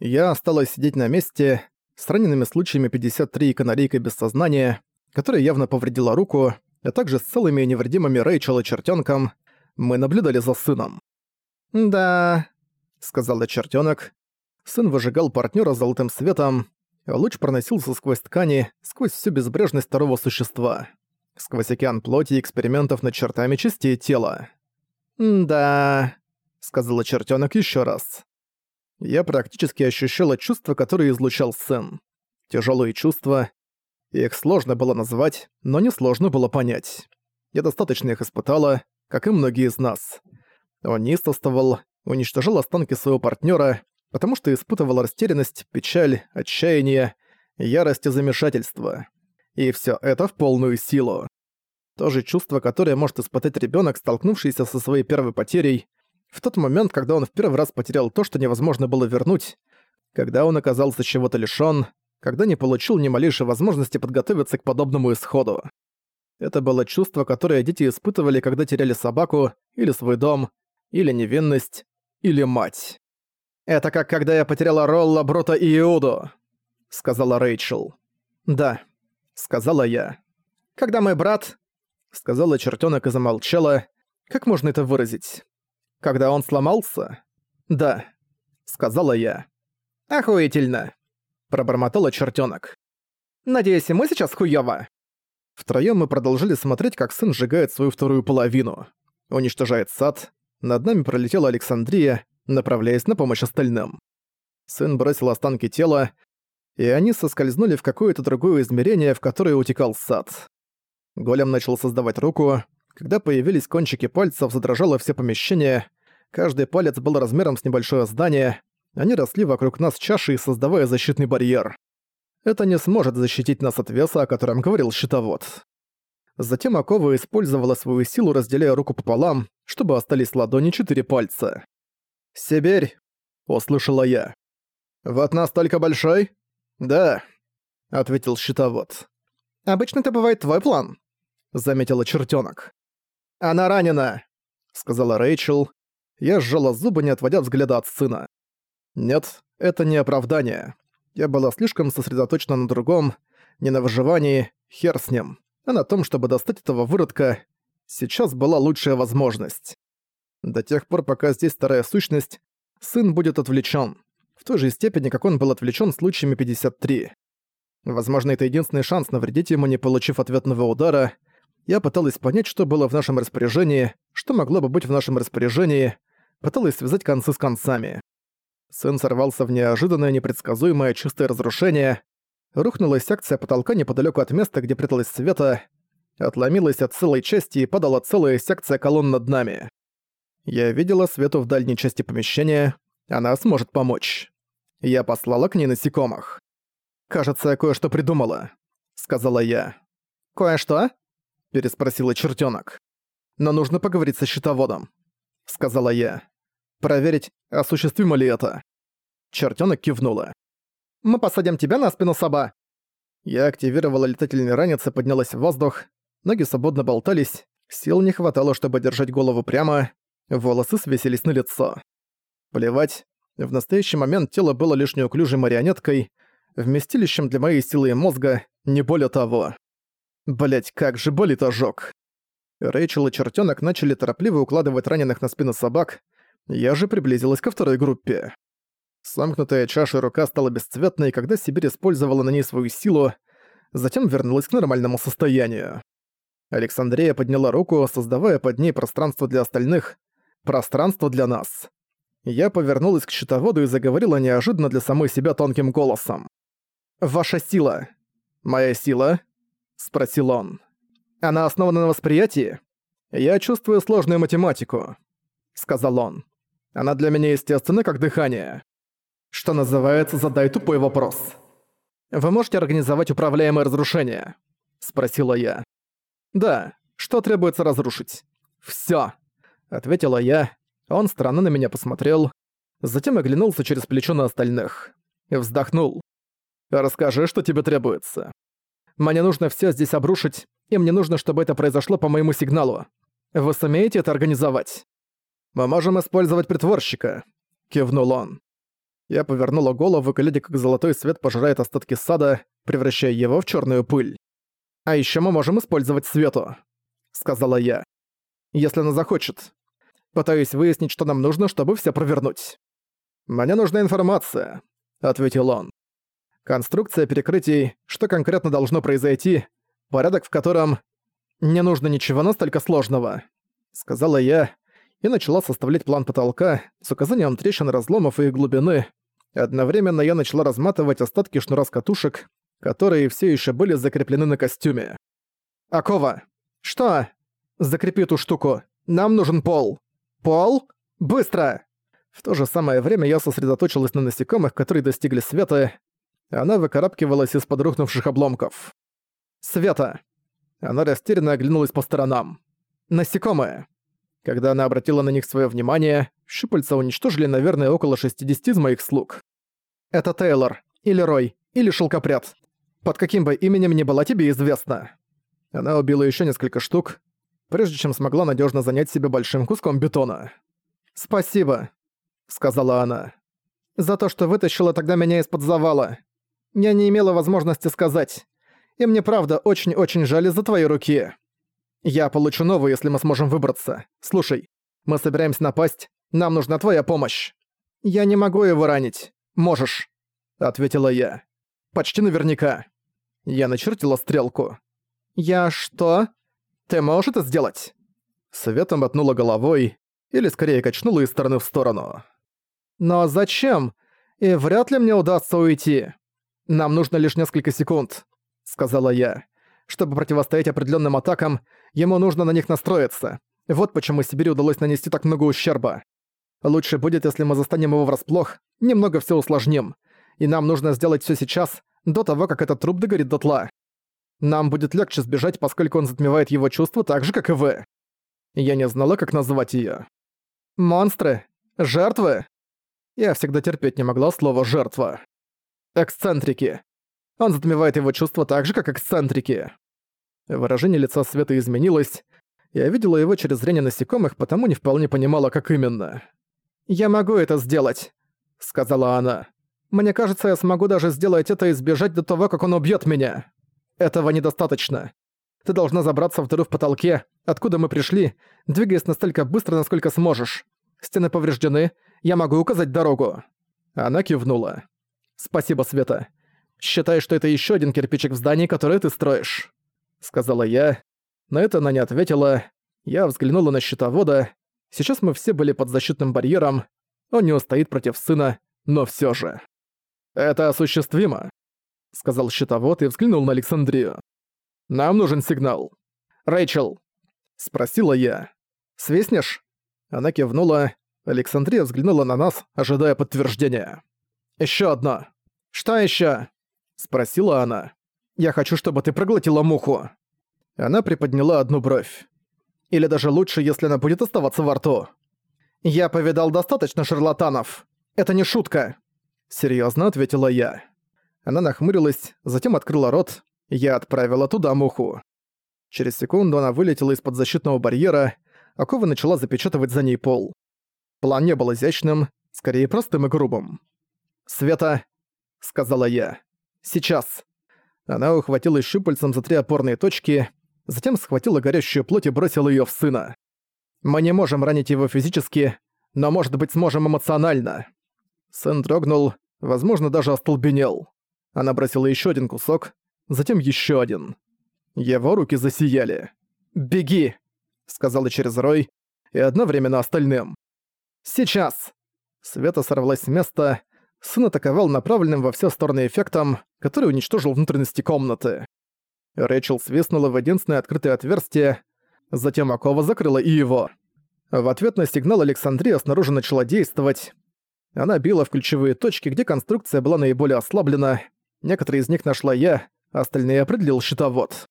Я осталась сидеть на месте, с ранеными случаями 53 и канарейкой без сознания, которая явно повредила руку, а также с целыми и невредимыми Рэйчел и чертенком, мы наблюдали за сыном. «Да», — сказала чертенок. Сын выжигал партнера золотым светом, луч проносился сквозь ткани, сквозь всю безбрежность второго существа, сквозь океан плоти и экспериментов над чертами частей тела. «Да», — сказала чертенок еще раз. Я практически ощущала чувства, которые излучал сын. Тяжелые чувства. Их сложно было назвать, но несложно было понять. Я достаточно их испытала, как и многие из нас. Он неистовствовал, уничтожил останки своего партнера, потому что испытывал растерянность, печаль, отчаяние, ярость и замешательство. И все это в полную силу. То же чувство, которое может испытать ребенок, столкнувшийся со своей первой потерей, в тот момент, когда он в первый раз потерял то, что невозможно было вернуть, когда он оказался чего-то лишён, когда не получил ни малейшей возможности подготовиться к подобному исходу. Это было чувство, которое дети испытывали, когда теряли собаку, или свой дом, или невинность, или мать. «Это как когда я потеряла Ролла, Брута и Иуду», — сказала Рэйчел. «Да», — сказала я. «Когда мой брат...» — сказала чертёнок и замолчала. «Как можно это выразить?» «Когда он сломался?» «Да», — сказала я. «Охуительно», — пробормотала чертёнок. «Надеюсь, мы сейчас хуёво». Втроём мы продолжили смотреть, как сын сжигает свою вторую половину. Уничтожает сад. Над нами пролетела Александрия, направляясь на помощь остальным. Сын бросил останки тела, и они соскользнули в какое-то другое измерение, в которое утекал сад. Голем начал создавать руку. Когда появились кончики пальцев, задрожало все помещение. Каждый палец был размером с небольшое здание. Они росли вокруг нас чашей, создавая защитный барьер. Это не сможет защитить нас от веса, о котором говорил щитовод. Затем Акова использовала свою силу, разделяя руку пополам, чтобы остались ладони четыре пальца. «Сибирь!» — услышала я. «Вот настолько большой?» «Да», — ответил щитовод. «Обычно это бывает твой план», — заметила чертёнок. «Она ранена», — сказала Рэйчел. Я сжала зубы, не отводя взгляда от сына. Нет, это не оправдание. Я была слишком сосредоточена на другом, не на выживании, хер с ним, а на том, чтобы достать этого выродка. Сейчас была лучшая возможность. До тех пор, пока здесь вторая сущность, сын будет отвлечен. В той же степени, как он был отвлечен случаями 53. Возможно, это единственный шанс навредить ему, не получив ответного удара. Я пыталась понять, что было в нашем распоряжении, что могло бы быть в нашем распоряжении, пыталась связать концы с концами. Сын сорвался в неожиданное, непредсказуемое чистое разрушение. Рухнула секция потолка неподалеку от места, где пряталась света, отломилась от целой части и падала целая секция колонн над нами. Я видела Свету в дальней части помещения, она сможет помочь. Я послала к ней насекомых. «Кажется, я кое-что придумала», — сказала я. «Кое-что?» — переспросила чертёнок. «Но нужно поговорить со счетоводом», — сказала я. «Проверить, осуществимо ли это». Чертёнок кивнула. «Мы посадим тебя на спину соба». Я активировала летательный ранец и поднялась в воздух. Ноги свободно болтались, сил не хватало, чтобы держать голову прямо, волосы свесились на лицо. Плевать, в настоящий момент тело было лишь неуклюжей марионеткой, вместилищем для моей силы и мозга, не более того. Блять, как же болит ожог. Рэйчел и чертенок начали торопливо укладывать раненых на спины собак, я же приблизилась ко второй группе. Сомкнутая чаша рука стала бесцветной, когда Сибирь использовала на ней свою силу, затем вернулась к нормальному состоянию. Александрия подняла руку, создавая под ней пространство для остальных, пространство для нас. Я повернулась к щитоводу и заговорила неожиданно для самой себя тонким голосом. «Ваша сила». «Моя сила?» — спросил он. «Она основана на восприятии?» «Я чувствую сложную математику», — сказал он. «Она для меня естественна, как дыхание». «Что называется, задай тупой вопрос». «Вы можете организовать управляемое разрушение?» — спросила я. «Да. Что требуется разрушить?» «Всё!» Ответила я. Он странно на меня посмотрел. Затем оглянулся через плечо на остальных. Вздохнул. «Расскажи, что тебе требуется. Мне нужно все здесь обрушить, и мне нужно, чтобы это произошло по моему сигналу. Вы сумеете это организовать?» «Мы можем использовать притворщика», — кивнул он. Я повернула голову, глядя, как золотой свет пожирает остатки сада, превращая его в черную пыль. «А еще мы можем использовать свету», — сказала я. «Если она захочет. Пытаюсь выяснить, что нам нужно, чтобы все провернуть». «Мне нужна информация», — ответил он. «Конструкция перекрытий, что конкретно должно произойти, порядок в котором не нужно ничего настолько сложного», — сказала я и начала составлять план потолка с указанием трещин разломов и их глубины. Одновременно я начала разматывать остатки шнура с катушек, которые все еще были закреплены на костюме. «Акова! Что? Закрепи эту штуку. Нам нужен пол. Пол? Быстро!» В то же самое время я сосредоточилась на насекомых, которые достигли света. Она выкарабкивалась из-под рухнувших обломков. «Света!» Она растерянно оглянулась по сторонам. «Насекомые!» Когда она обратила на них свое внимание, щупальца уничтожили, наверное, около 60 из моих слуг. «Это Тейлор, или Рой, или Шелкопряд. Под каким бы именем ни была тебе известна». Она убила еще несколько штук, прежде чем смогла надежно занять себя большим куском бетона. «Спасибо», — сказала она, — «за то, что вытащила тогда меня из-под завала. Я не имела возможности сказать. И мне правда очень-очень жаль из-за твоей руки». Я получу новую, если мы сможем выбраться. Слушай, мы собираемся напасть. Нам нужна твоя помощь. Я не могу его ранить. Можешь, ответила я. Почти наверняка. Я начертила стрелку. Я что? Ты можешь это сделать? Света мотнула головой, или скорее качнула из стороны в сторону. Но зачем? И вряд ли мне удастся уйти. Нам нужно лишь несколько секунд, сказала я. Чтобы противостоять определенным атакам, ему нужно на них настроиться. Вот почему Сибири удалось нанести так много ущерба. Лучше будет, если мы застанем его врасплох, немного все усложним. И нам нужно сделать все сейчас, до того, как этот труп догорит дотла. Нам будет легче сбежать, поскольку он затмевает его чувства так же, как и вы. Я не знала, как назвать ее. Монстры? Жертвы? Я всегда терпеть не могла слово «жертва». Эксцентрики. Он затмевает его чувства так же, как эксцентрики. Выражение лица Света изменилось. Я видела его через зрение насекомых, потому не вполне понимала, как именно. «Я могу это сделать», — сказала она. «Мне кажется, я смогу даже сделать это и сбежать до того, как он убьет меня. Этого недостаточно. Ты должна забраться в дыру в потолке, откуда мы пришли, двигаясь настолько быстро, насколько сможешь. Стены повреждены, я могу указать дорогу». Она кивнула. «Спасибо, Света. Считай, что это еще один кирпичик в здании, которое ты строишь», — сказала я. На это она не ответила. Я взглянула на щитовода. Сейчас мы все были под защитным барьером. Он не устоит против сына, но все же. «Это осуществимо», — сказал щитовод и взглянул на Александрию. «Нам нужен сигнал». «Рэйчел», — спросила я. «Свистнешь?» Она кивнула. Александрия взглянула на нас, ожидая подтверждения. Еще одно. Что еще? Спросила она. «Я хочу, чтобы ты проглотила муху». Она приподняла одну бровь. Или даже лучше, если она будет оставаться во рту. «Я повидал достаточно шарлатанов. Это не шутка». Серьезно ответила я. Она нахмурилась, затем открыла рот. Я отправила туда муху. Через секунду она вылетела из-под защитного барьера, а Кова начала запечатывать за ней пол. План не был изящным, скорее простым и грубым. «Света», — сказала я, Сейчас!» Она ухватила щупальцем за три опорные точки, затем схватила горящую плоть и бросила её в сына. «Мы не можем ранить его физически, но, может быть, сможем эмоционально». Сын дрогнул, возможно, даже остолбенел. Она бросила ещё один кусок, затем ещё один. Его руки засияли. «Беги!» — сказала через рой, и одновременно остальным. «Сейчас!» Света сорвалась с места, сын атаковал направленным во все стороны эффектом, который уничтожил внутренности комнаты. Рэйчел свистнула в единственное открытое отверстие, затем Акова закрыла и его. В ответ на сигнал Александрия снаружи начала действовать. Она била в ключевые точки, где конструкция была наиболее ослаблена. Некоторые из них нашла я, остальные определил щитовод.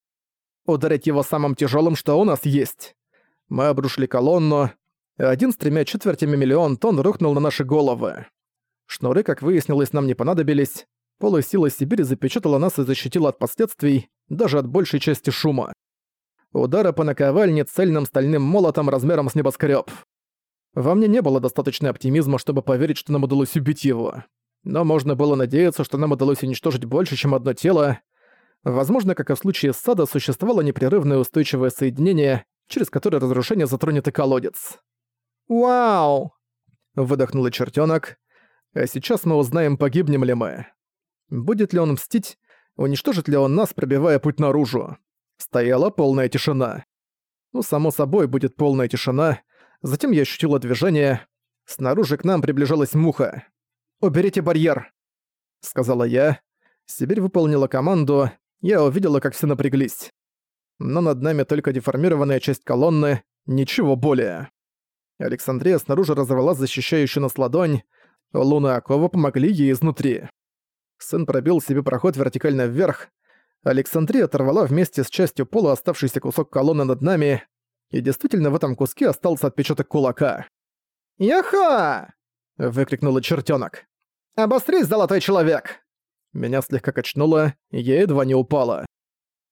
Ударить его самым тяжелым, что у нас есть. Мы обрушили колонну. Один с тремя четвертями миллион тонн рухнул на наши головы. Шнуры, как выяснилось, нам не понадобились. Полусила Сибири запечатала нас и защитила от последствий, даже от большей части шума. Удара по наковальне цельным стальным молотом размером с небоскреб. Во мне не было достаточно оптимизма, чтобы поверить, что нам удалось убить его. Но можно было надеяться, что нам удалось уничтожить больше, чем одно тело. Возможно, как и в случае с сада, существовало непрерывное устойчивое соединение, через которое разрушение затронет и колодец. «Вау!» — выдохнул и чертёнок. «А сейчас мы узнаем, погибнем ли мы. Будет ли он мстить, уничтожит ли он нас, пробивая путь наружу. Стояла полная тишина. Ну, само собой, будет полная тишина. Затем я ощутила движение. Снаружи к нам приближалась муха. «Уберите барьер!» — сказала я. Сибирь выполнила команду. Я увидела, как все напряглись. Но над нами только деформированная часть колонны, ничего более. Александрия снаружи разорвала защищающую нас ладонь. Луна Акова помогли ей изнутри. Сын пробил себе проход вертикально вверх. Александрия оторвала вместе с частью пола оставшийся кусок колонны над нами, и действительно в этом куске остался отпечаток кулака. «Яха!» — выкрикнула чертёнок. «Обострись, золотой человек!» Меня слегка качнуло, я едва не упала.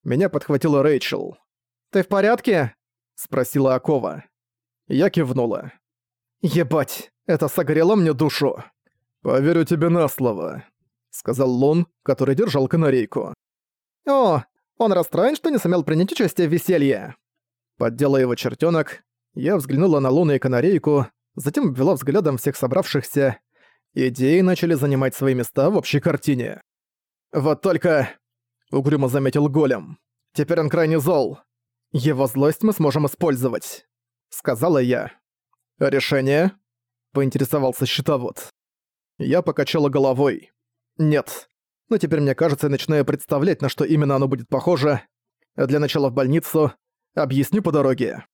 Меня подхватила Рэйчел. «Ты в порядке?» — спросила Акова. Я кивнула. «Ебать, это согрело мне душу!» «Поверю тебе на слово», — сказал Лун, который держал канарейку. «О, он расстроен, что не сумел принять участие в веселье!» Поддела его чертёнок, я взглянула на Луну и канарейку, затем обвела взглядом всех собравшихся. Идеи начали занимать свои места в общей картине. «Вот только...» — угрюмо заметил Голем. «Теперь он крайне зол. Его злость мы сможем использовать», — сказала я. «Решение?» — поинтересовался щитовод. Я покачала головой. «Нет. Но теперь мне кажется, я начинаю представлять, на что именно оно будет похоже. Для начала в больницу. Объясню по дороге».